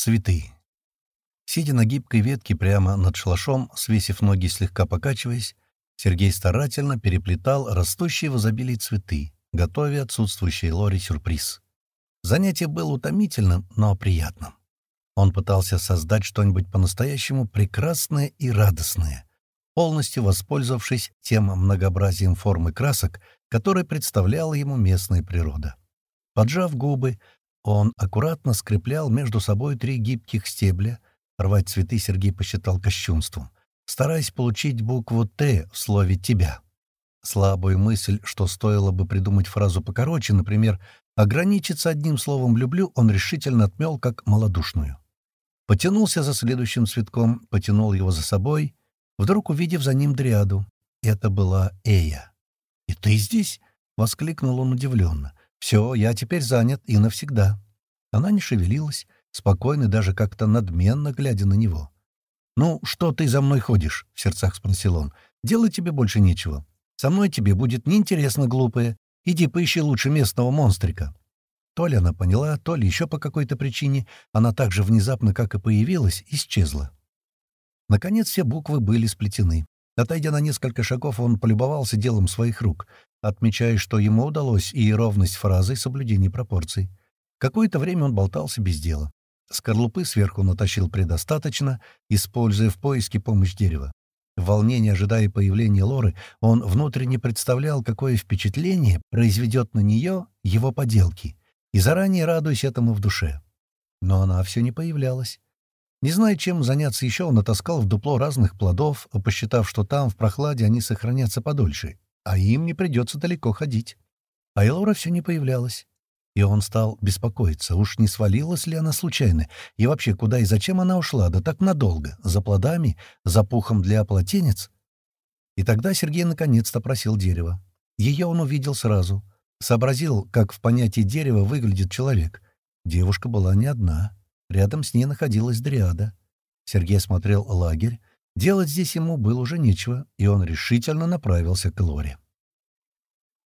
Цветы. Сидя на гибкой ветке прямо над шалашом, свесив ноги слегка покачиваясь, Сергей старательно переплетал растущие в изобилии цветы, готовя отсутствующей Лоре сюрприз. Занятие было утомительным, но приятным. Он пытался создать что-нибудь по-настоящему прекрасное и радостное, полностью воспользовавшись тем многообразием форм и красок, которые представляла ему местная природа. Поджав губы, он аккуратно скреплял между собой три гибких стебля. Рвать цветы Сергей посчитал кощунством, стараясь получить букву «Т» в слове «тебя». Слабую мысль, что стоило бы придумать фразу покороче, например, ограничиться одним словом «люблю», он решительно отмел как малодушную. Потянулся за следующим цветком, потянул его за собой, вдруг увидев за ним дриаду. Это была Эя. «И ты здесь?» — воскликнул он удивленно. «Все, я теперь занят и навсегда». Она не шевелилась, спокойно даже как-то надменно глядя на него. «Ну, что ты за мной ходишь?» — в сердцах спросил он. «Делать тебе больше нечего. Со мной тебе будет неинтересно, глупая. Иди поищи лучше местного монстрика». То ли она поняла, то ли еще по какой-то причине она так же внезапно, как и появилась, исчезла. Наконец все буквы были сплетены. Отойдя на несколько шагов, он полюбовался делом своих рук — отмечая, что ему удалось и ровность фразы, и соблюдение пропорций. Какое-то время он болтался без дела. Скорлупы сверху натащил предостаточно, используя в поиске помощь дерева. В волнении, ожидая появления Лоры, он внутренне представлял, какое впечатление произведет на нее его поделки, и заранее радуясь этому в душе. Но она все не появлялась. Не зная, чем заняться еще, он натаскал в дупло разных плодов, посчитав, что там, в прохладе, они сохранятся подольше, а им не придется далеко ходить. А Элора все не появлялась. И он стал беспокоиться, уж не свалилась ли она случайно, и вообще куда и зачем она ушла, да так надолго, за плодами, за пухом для полотенец. И тогда Сергей наконец-то просил дерево. Ее он увидел сразу. Сообразил, как в понятии дерева выглядит человек. Девушка была не одна. Рядом с ней находилась дриада. Сергей смотрел лагерь, Делать здесь ему было уже нечего, и он решительно направился к Лоре.